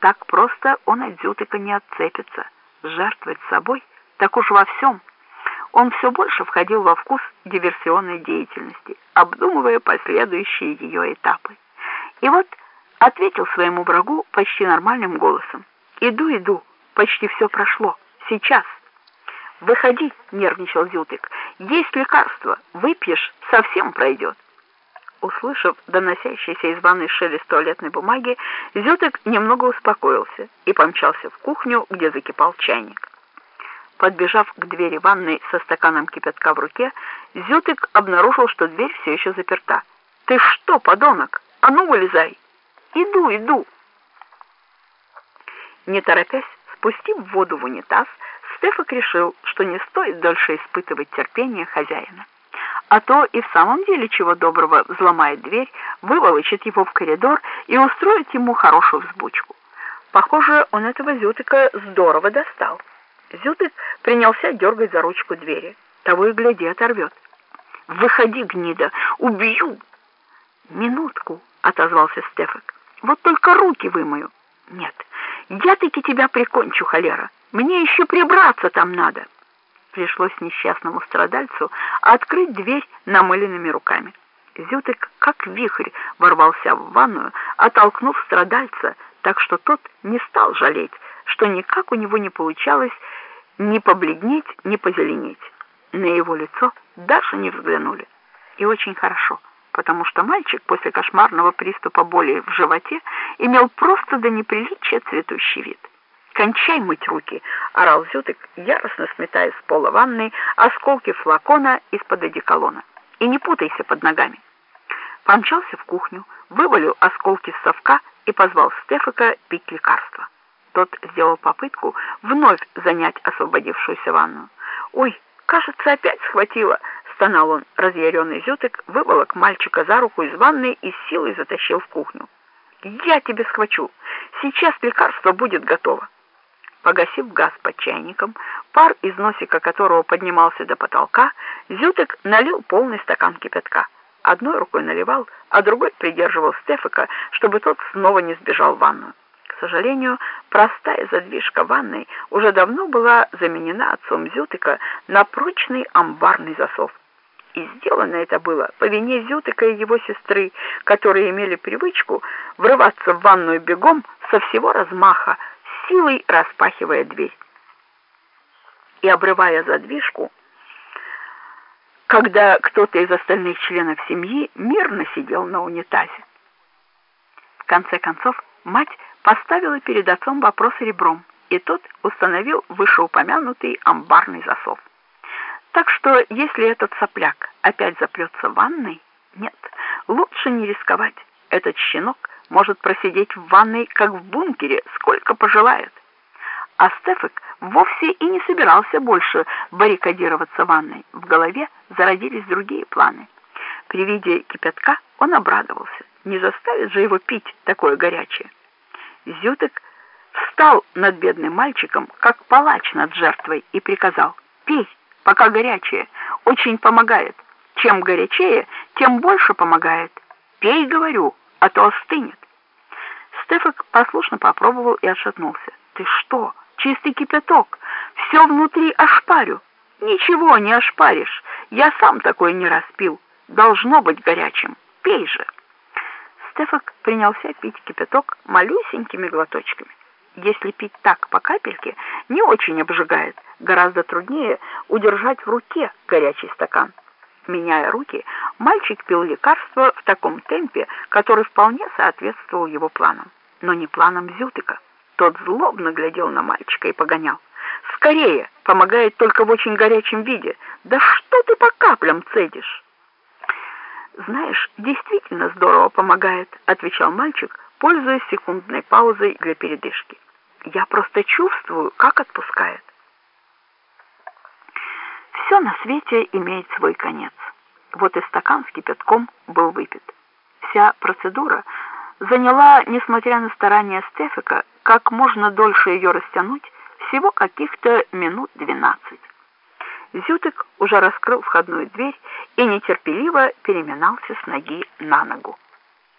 Так просто он от Зютыка не отцепится. Жертвовать собой, так уж во всем. Он все больше входил во вкус диверсионной деятельности, обдумывая последующие ее этапы. И вот ответил своему врагу почти нормальным голосом. «Иду, иду, почти все прошло. Сейчас». «Выходи», — нервничал Зютык. «Есть лекарство, выпьешь, совсем пройдет». Услышав доносящийся из ванной шелест туалетной бумаги, Зютык немного успокоился и помчался в кухню, где закипал чайник. Подбежав к двери ванной со стаканом кипятка в руке, Зютык обнаружил, что дверь все еще заперта. «Ты что, подонок? А ну, вылезай!» «Иду, иду!» Не торопясь, спустив воду в унитаз, Стефак решил, что не стоит дольше испытывать терпение хозяина. А то и в самом деле чего доброго взломает дверь, выволочит его в коридор и устроит ему хорошую взбучку. Похоже, он этого Зютыка здорово достал. Зютык принялся дергать за ручку двери. Того и гляди, оторвет. «Выходи, гнида! Убью!» «Минутку!» — отозвался Стефак. «Вот только руки вымою!» «Нет, я таки тебя прикончу, холера! Мне еще прибраться там надо!» Пришлось несчастному страдальцу открыть дверь намыленными руками. Зютык, как вихрь, ворвался в ванную, оттолкнув страдальца, так что тот не стал жалеть, что никак у него не получалось ни побледнеть, ни позеленеть. На его лицо даже не взглянули. И очень хорошо, потому что мальчик после кошмарного приступа боли в животе имел просто до неприличия цветущий вид. «Кончай мыть руки!» — орал Зютык, яростно сметая с пола ванной осколки флакона из-под одеколона. «И не путайся под ногами!» Помчался в кухню, вывалил осколки с совка и позвал Стефака пить лекарство. Тот сделал попытку вновь занять освободившуюся ванну. «Ой, кажется, опять схватило!» — стонал он. Разъяренный Зютык выволок мальчика за руку из ванны и силой затащил в кухню. «Я тебе схвачу! Сейчас лекарство будет готово!» Погасив газ под чайником, пар из носика которого поднимался до потолка, Зютык налил полный стакан кипятка. Одной рукой наливал, а другой придерживал Стефика, чтобы тот снова не сбежал в ванную. К сожалению, простая задвижка ванной уже давно была заменена отцом Зютыка на прочный амбарный засов. И сделано это было по вине Зютыка и его сестры, которые имели привычку врываться в ванную бегом со всего размаха, силой распахивая дверь. И обрывая задвижку, когда кто-то из остальных членов семьи мирно сидел на унитазе. В конце концов, мать поставила перед отцом вопрос ребром, и тот установил вышеупомянутый амбарный засов. Так что, если этот сопляк опять запрется в ванной, нет, лучше не рисковать. Этот щенок может просидеть в ванной, как в бункере, сколько пожелает. А Стефик вовсе и не собирался больше баррикадироваться в ванной. В голове зародились другие планы. При виде кипятка он обрадовался. Не заставит же его пить такое горячее. Зютык встал над бедным мальчиком, как палач над жертвой, и приказал «Пей, пока горячее, очень помогает. Чем горячее, тем больше помогает. Пей, говорю, а то остынет». Стефак послушно попробовал и отшатнулся. «Ты что? Чистый кипяток. Все внутри ошпарю». «Ничего не ошпаришь. Я сам такой не распил. Должно быть горячим. Пей же». Стефак принялся пить кипяток малюсенькими глоточками. Если пить так по капельке, не очень обжигает. Гораздо труднее удержать в руке горячий стакан. Меняя руки, мальчик пил лекарство в таком темпе, который вполне соответствовал его планам. Но не планам Зютыка. Тот злобно глядел на мальчика и погонял. «Скорее! Помогает только в очень горячем виде! Да что ты по каплям цедишь?» «Знаешь, действительно здорово помогает», — отвечал мальчик, пользуясь секундной паузой для передышки. «Я просто чувствую, как отпускает». Все на свете имеет свой конец. Вот и стакан с кипятком был выпит. Вся процедура заняла, несмотря на старания Стефика, как можно дольше ее растянуть, всего каких-то минут двенадцать. Зютык уже раскрыл входную дверь и нетерпеливо переминался с ноги на ногу.